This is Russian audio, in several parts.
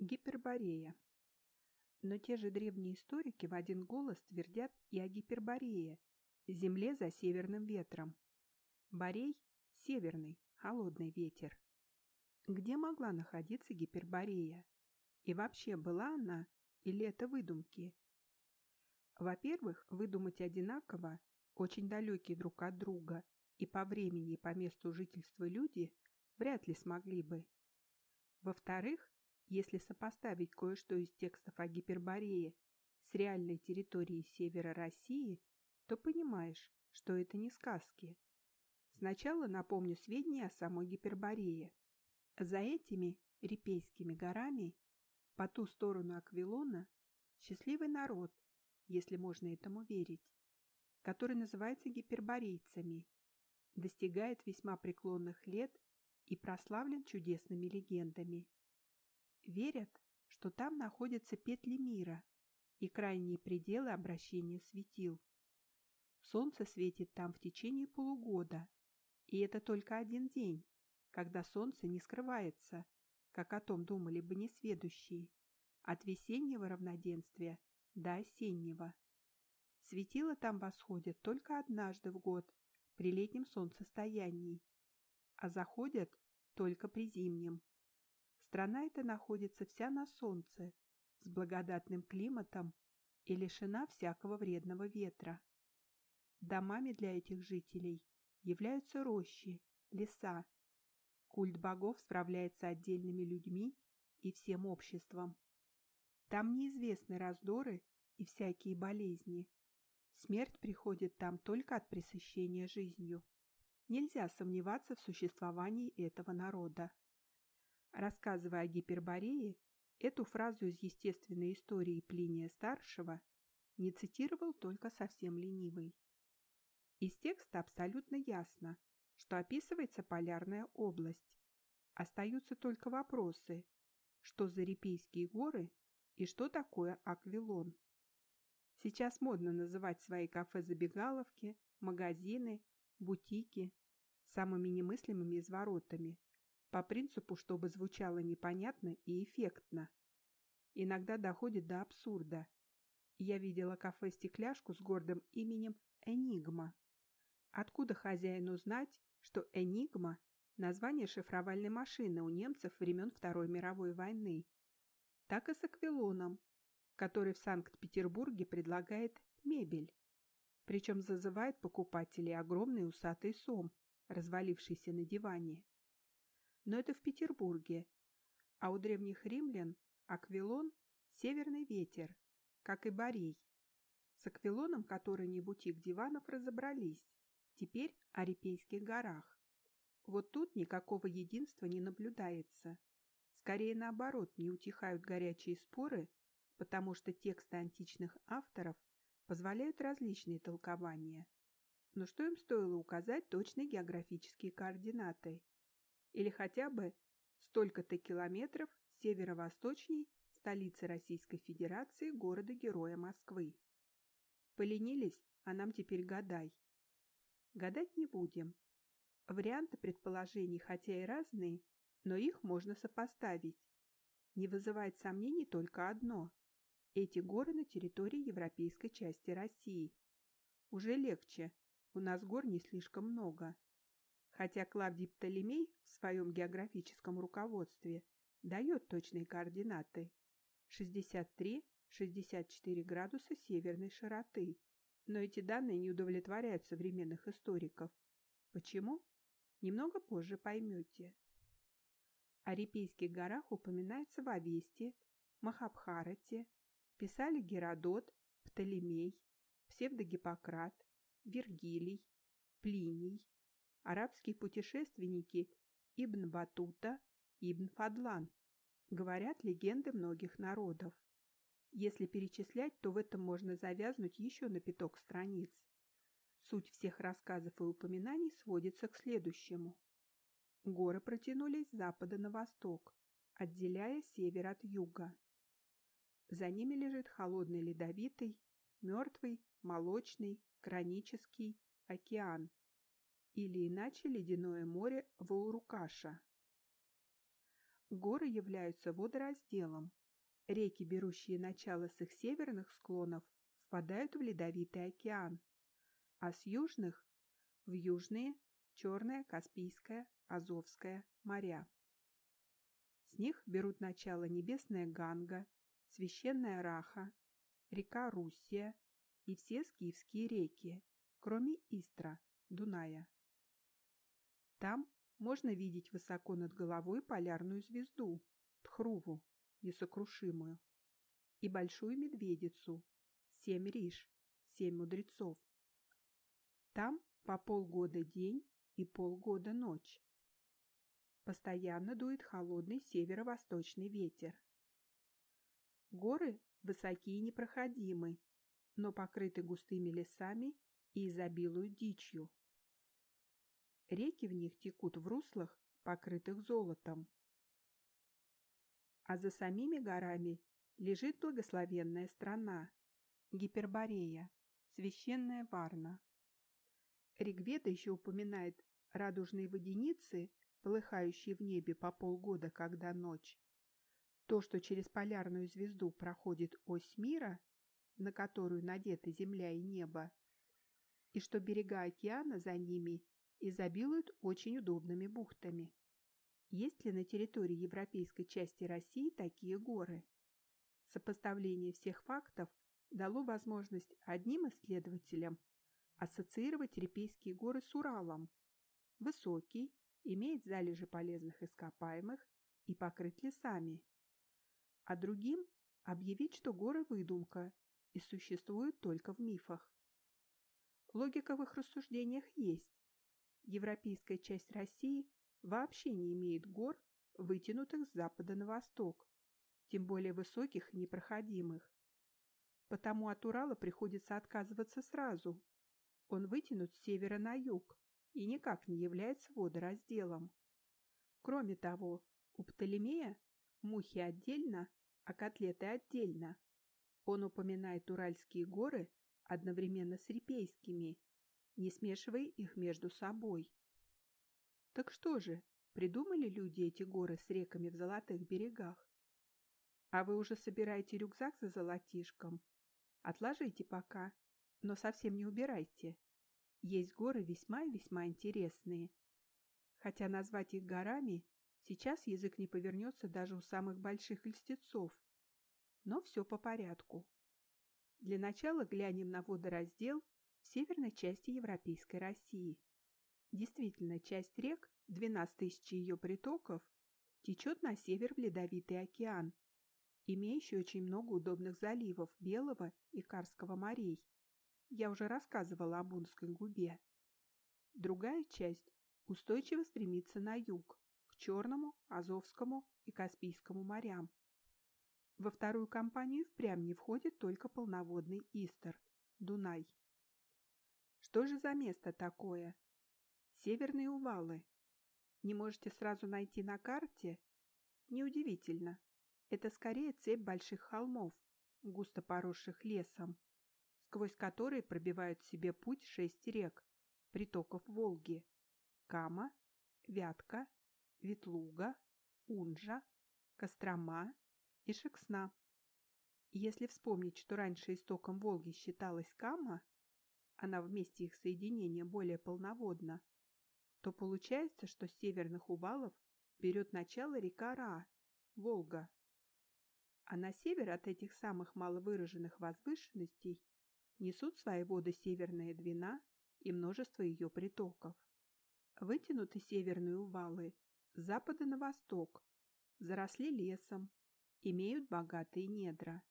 Гиперборея. Но те же древние историки в один голос твердят и о Гиперборее, земле за северным ветром. Борей – северный, холодный ветер. Где могла находиться Гиперборея? И вообще была она или это выдумки? Во-первых, выдумать одинаково, очень далекие друг от друга, и по времени, и по месту жительства люди вряд ли смогли бы. Во-вторых, если сопоставить кое-что из текстов о Гиперборее с реальной территорией севера России, то понимаешь, что это не сказки. Сначала напомню сведения о самой Гиперборее. За этими Репейскими горами, по ту сторону Аквилона, счастливый народ, если можно этому верить, который называется гиперборейцами, достигает весьма преклонных лет и прославлен чудесными легендами. Верят, что там находятся петли мира и крайние пределы обращения светил. Солнце светит там в течение полугода, и это только один день, когда солнце не скрывается, как о том думали бы несведущие, от весеннего равноденствия до осеннего. Светило там восходят только однажды в год, при летнем солнцестоянии, а заходят только при зимнем. Страна эта находится вся на солнце, с благодатным климатом и лишена всякого вредного ветра. Домами для этих жителей являются рощи, леса. Культ богов справляется отдельными людьми и всем обществом. Там неизвестны раздоры и всякие болезни. Смерть приходит там только от пресыщения жизнью. Нельзя сомневаться в существовании этого народа. Рассказывая о Гиперборее, эту фразу из естественной истории Плиния-старшего не цитировал только совсем ленивый. Из текста абсолютно ясно, что описывается полярная область. Остаются только вопросы, что за Репейские горы и что такое Аквилон. Сейчас модно называть свои кафе-забегаловки, магазины, бутики самыми немыслимыми изворотами, по принципу, чтобы звучало непонятно и эффектно. Иногда доходит до абсурда. Я видела кафе-стекляшку с гордым именем «Энигма». Откуда хозяину знать, что «Энигма» — название шифровальной машины у немцев времен Второй мировой войны? Так и с аквилоном, который в Санкт-Петербурге предлагает мебель. Причем зазывает покупателей огромный усатый сом, развалившийся на диване но это в Петербурге. А у древних римлян Аквилон – северный ветер, как и Борей. С Аквилоном, который не бутик диванов, разобрались. Теперь о Репейских горах. Вот тут никакого единства не наблюдается. Скорее наоборот, не утихают горячие споры, потому что тексты античных авторов позволяют различные толкования. Но что им стоило указать точные географические координаты? Или хотя бы столько-то километров северо-восточней столицы Российской Федерации города-героя Москвы. Поленились, а нам теперь гадай. Гадать не будем. Варианты предположений хотя и разные, но их можно сопоставить. Не вызывает сомнений только одно. Эти горы на территории европейской части России. Уже легче, у нас гор не слишком много хотя Клавдий Птолемей в своем географическом руководстве дает точные координаты 63-64 градуса северной широты. Но эти данные не удовлетворяют современных историков. Почему? Немного позже поймете. О Репейских горах упоминается в Авесте, Махабхарате, писали Геродот, Птолемей, Псевдогиппократ, Вергилий, Плиний, арабские путешественники Ибн Батута, Ибн Фадлан. Говорят легенды многих народов. Если перечислять, то в этом можно завязнуть еще на пяток страниц. Суть всех рассказов и упоминаний сводится к следующему. Горы протянулись с запада на восток, отделяя север от юга. За ними лежит холодный ледовитый, мертвый, молочный, гранический океан, или иначе ледяное море Ваурукаша. Горы являются водоразделом. Реки, берущие начало с их северных склонов, впадают в Ледовитый океан, а с южных – в южные Черное, Каспийское, Азовское моря. С них берут начало небесная Ганга, священная Раха, река Руссия и все скифские реки, кроме Истра, Дуная. Там можно видеть высоко над головой полярную звезду, Тхруву, несокрушимую, и большую медведицу, семь риш, семь мудрецов. Там по полгода день и полгода ночь. Постоянно дует холодный северо-восточный ветер. Горы высокие и непроходимы, но покрыты густыми лесами и изобилуют дичью. Реки в них текут в руслах, покрытых золотом. А за самими горами лежит благословенная страна, Гиперборея, священная Варна. Ригведа еще упоминает радужные водяницы, полыхающие в небе по полгода, когда ночь. То, что через полярную звезду проходит ось мира, на которую надеты земля и небо, и что берега океана за ними изобилуют очень удобными бухтами. Есть ли на территории европейской части России такие горы? Сопоставление всех фактов дало возможность одним исследователям ассоциировать Репейские горы с Уралом. Высокий, имеет залежи полезных ископаемых и покрыт лесами. А другим объявить, что горы выдумка и существуют только в мифах. Логика в их рассуждениях есть. Европейская часть России вообще не имеет гор, вытянутых с запада на восток, тем более высоких и непроходимых. Потому от Урала приходится отказываться сразу. Он вытянут с севера на юг и никак не является водоразделом. Кроме того, у Птолемея мухи отдельно, а котлеты отдельно. Он упоминает Уральские горы одновременно с Репейскими, не смешивая их между собой. Так что же, придумали люди эти горы с реками в золотых берегах? А вы уже собираете рюкзак за золотишком Отложите пока, но совсем не убирайте. Есть горы весьма и весьма интересные. Хотя назвать их горами сейчас язык не повернется даже у самых больших льстецов. Но все по порядку. Для начала глянем на водораздел в северной части Европейской России. Действительно, часть рек, 12 тысяч ее притоков, течет на север в Ледовитый океан, имеющий очень много удобных заливов Белого и Карского морей. Я уже рассказывала об Унской губе. Другая часть устойчиво стремится на юг, к Черному, Азовскому и Каспийскому морям. Во вторую компанию впрямь не входит только полноводный Истер, Дунай. Что же за место такое? Северные увалы. Не можете сразу найти на карте? Неудивительно. Это скорее цепь больших холмов, густо поросших лесом, сквозь которые пробивают себе путь шесть рек, притоков Волги – Кама, Вятка, Ветлуга, Унжа, Кострома и Шексна. Если вспомнить, что раньше истоком Волги считалась Кама, она вместе их соединения более полноводна, то получается, что с северных увалов берет начало река Ра, Волга а на север от этих самых маловыраженных возвышенностей несут свои воды Северная Двина и множество ее притоков. Вытянуты северные увалы с запада на восток, заросли лесом, имеют богатые недра.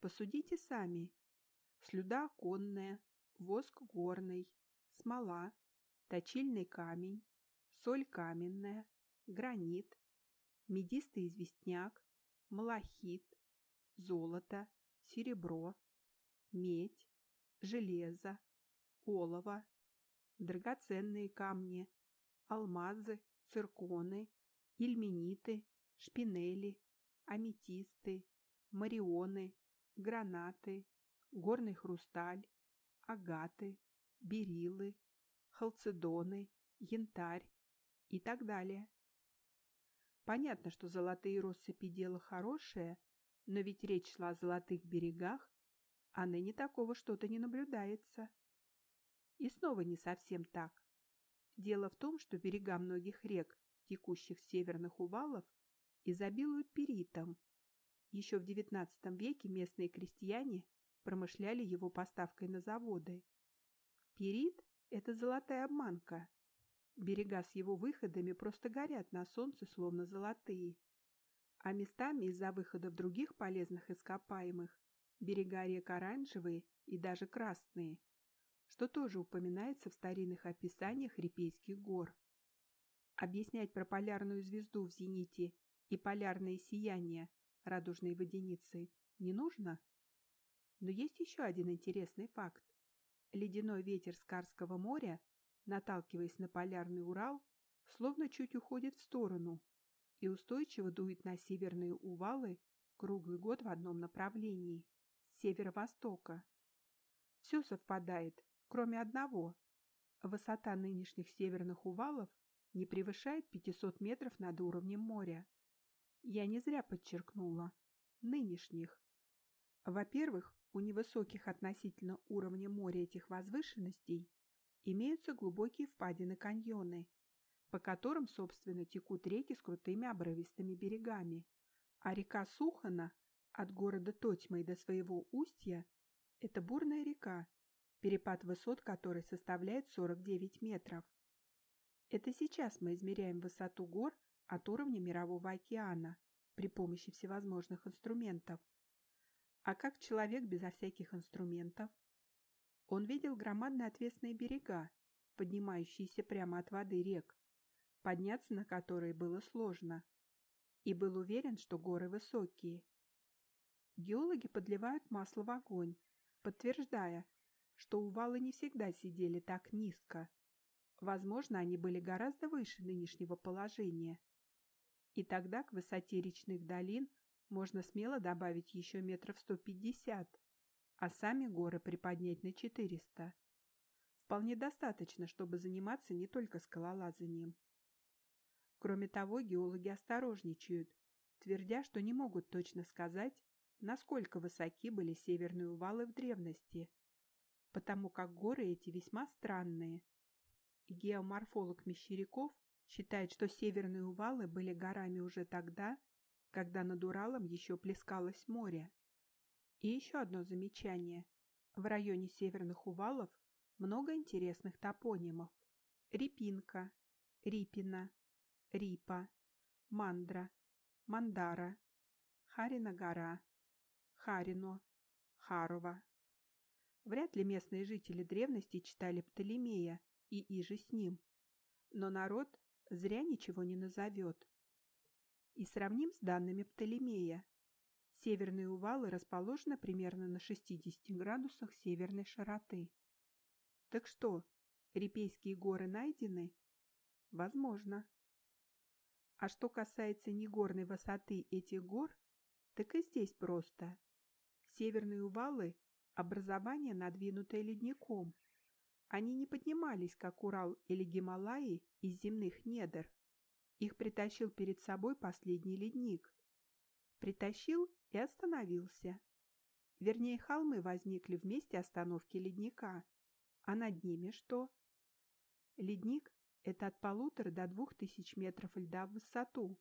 Посудите сами. Слюда оконная, воск горный, смола, точильный камень, соль каменная, гранит, медистый известняк, малахит, золото, серебро, медь, железо, олово, драгоценные камни, алмазы, цирконы, ильмениты, шпинели, аметисты, марионы, гранаты, горный хрусталь, агаты, берилы, халцедоны, янтарь и так далее. Понятно, что золотые россыпи дело хорошее, но ведь речь шла о золотых берегах, а ныне такого что-то не наблюдается. И снова не совсем так. Дело в том, что берега многих рек, текущих с северных увалов, изобилуют перитом. Еще в XIX веке местные крестьяне промышляли его поставкой на заводы. Перит – это золотая обманка. Берега с его выходами просто горят на солнце, словно золотые. А местами из-за выходов других полезных ископаемых берега рек оранжевые и даже красные, что тоже упоминается в старинных описаниях Репейских гор. Объяснять про полярную звезду в зените и полярные сияния радужной водяницы не нужно? Но есть еще один интересный факт. Ледяной ветер с Карского моря, наталкиваясь на полярный Урал, словно чуть уходит в сторону и устойчиво дует на северные увалы круглый год в одном направлении – северо-востока. Все совпадает, кроме одного. Высота нынешних северных увалов не превышает 500 метров над уровнем моря. Я не зря подчеркнула – нынешних. Во-первых, у невысоких относительно уровня моря этих возвышенностей имеются глубокие впадины-каньоны, по которым, собственно, текут реки с крутыми обрывистыми берегами. А река Сухана от города Тотьмой до своего устья – это бурная река, перепад высот которой составляет 49 метров. Это сейчас мы измеряем высоту гор от уровня Мирового океана при помощи всевозможных инструментов. А как человек безо всяких инструментов? Он видел громадные отвесные берега, поднимающиеся прямо от воды рек, подняться на которые было сложно, и был уверен, что горы высокие. Геологи подливают масло в огонь, подтверждая, что увалы не всегда сидели так низко. Возможно, они были гораздо выше нынешнего положения. И тогда к высоте речных долин можно смело добавить еще метров 150, а сами горы приподнять на 400. Вполне достаточно, чтобы заниматься не только скалолазанием. Кроме того, геологи осторожничают, твердя, что не могут точно сказать, насколько высоки были северные увалы в древности, потому как горы эти весьма странные. Геоморфолог Мещеряков считает, что северные увалы были горами уже тогда, когда над Уралом еще плескалось море. И еще одно замечание. В районе северных увалов много интересных топонимов. Репинка, Рипина, Рипа, Мандра, Мандара, Харина гора, Харино, Харова. Вряд ли местные жители древности читали Птолемея и иже с ним. Но народ зря ничего не назовет. И сравним с данными Птолемея. Северные увалы расположены примерно на 60 градусах северной широты. Так что, Репейские горы найдены? Возможно. А что касается негорной высоты этих гор, так и здесь просто. Северные увалы – образование, надвинутое ледником. Они не поднимались, как Урал или Гималаи, из земных недр. Их притащил перед собой последний ледник. Притащил и остановился. Вернее, холмы возникли в месте остановки ледника. А над ними что? Ледник это от полутора до двух тысяч метров льда в высоту.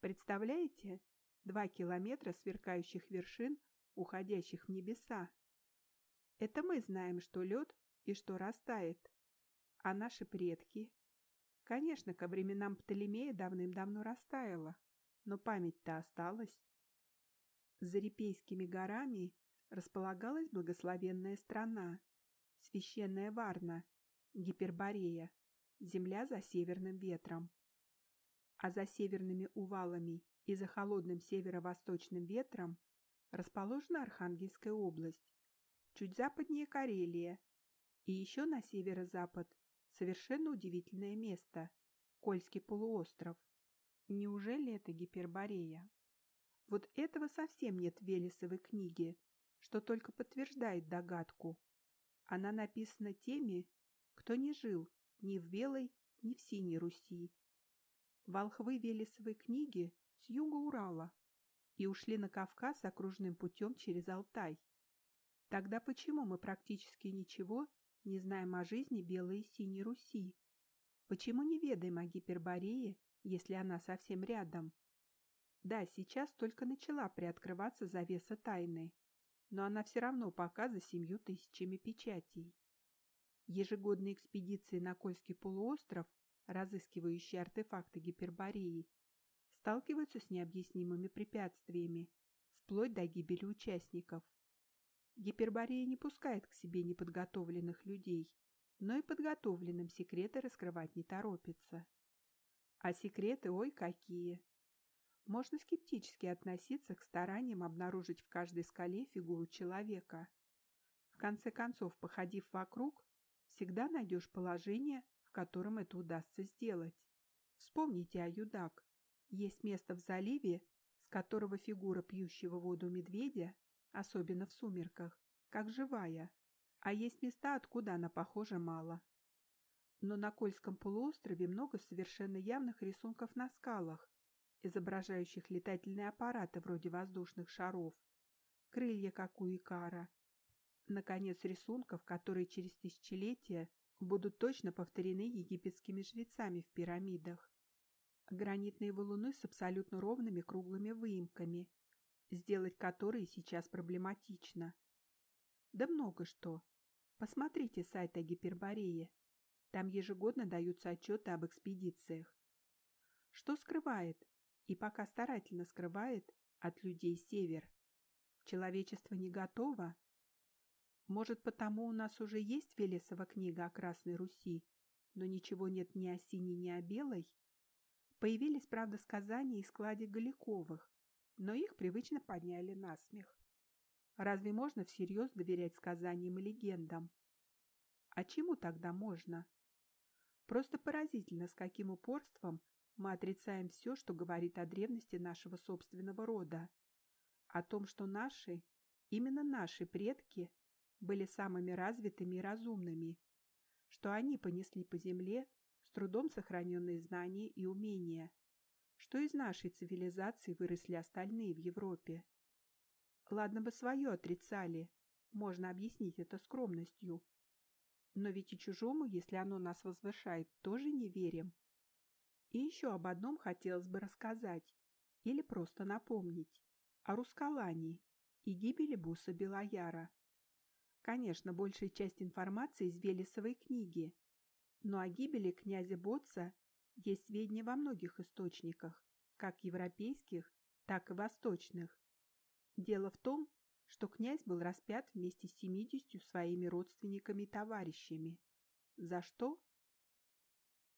Представляете? Два километра сверкающих вершин, уходящих в небеса. Это мы знаем, что лед и что растает. А наши предки? Конечно, ко временам Птолемея давным-давно растаяло, но память-то осталась. За Репейскими горами располагалась благословенная страна, священная Варна, Гиперборея, земля за северным ветром. А за северными увалами и за холодным северо-восточным ветром расположена Архангельская область, чуть западнее Карелия, и еще на северо-запад совершенно удивительное место – Кольский полуостров. Неужели это Гиперборея? Вот этого совсем нет в Велесовой книге, что только подтверждает догадку. Она написана теми, кто не жил ни в Белой, ни в Синей Руси. волхвы Велесовой книги с юга Урала и ушли на Кавказ окружным путем через Алтай. Тогда почему мы практически ничего не знаем о жизни Белой и Синей Руси? Почему не ведаем о Гиперборее, если она совсем рядом? Да, сейчас только начала приоткрываться завеса тайны, но она все равно пока за семью тысячами печатей. Ежегодные экспедиции на Кольский полуостров, разыскивающие артефакты Гипербореи, сталкиваются с необъяснимыми препятствиями, вплоть до гибели участников. Гиперборея не пускает к себе неподготовленных людей, но и подготовленным секреты раскрывать не торопится. А секреты ой какие! Можно скептически относиться к стараниям обнаружить в каждой скале фигуру человека. В конце концов, походив вокруг, всегда найдешь положение, в котором это удастся сделать. Вспомните о Юдак. Есть место в заливе, с которого фигура пьющего воду медведя, особенно в сумерках, как живая, а есть места, откуда она похожа мало. Но на Кольском полуострове много совершенно явных рисунков на скалах, изображающих летательные аппараты вроде воздушных шаров, крылья, как у Икара. Наконец, рисунков, которые через тысячелетия будут точно повторены египетскими жрецами в пирамидах. Гранитные валуны с абсолютно ровными круглыми выемками, сделать которые сейчас проблематично. Да много что. Посмотрите сайт о Гиперборее. Там ежегодно даются отчеты об экспедициях. Что скрывает, и пока старательно скрывает, от людей север? Человечество не готово? Может, потому у нас уже есть Велесова книга о Красной Руси, но ничего нет ни о синей, ни о белой? Появились, правда, сказания и складе Галиковых, но их привычно подняли на смех. Разве можно всерьез доверять сказаниям и легендам? А чему тогда можно? Просто поразительно, с каким упорством мы отрицаем все, что говорит о древности нашего собственного рода, о том, что наши, именно наши предки, были самыми развитыми и разумными, что они понесли по земле с трудом сохраненные знания и умения, что из нашей цивилизации выросли остальные в Европе. Ладно бы свое отрицали, можно объяснить это скромностью. Но ведь и чужому, если оно нас возвышает, тоже не верим. И еще об одном хотелось бы рассказать, или просто напомнить, о Рускалане и гибели Буса Белояра. Конечно, большая часть информации из Велесовой книги, но о гибели князя Боца есть сведения во многих источниках, как европейских, так и восточных. Дело в том, что князь был распят вместе с семидесятью своими родственниками и товарищами. За что?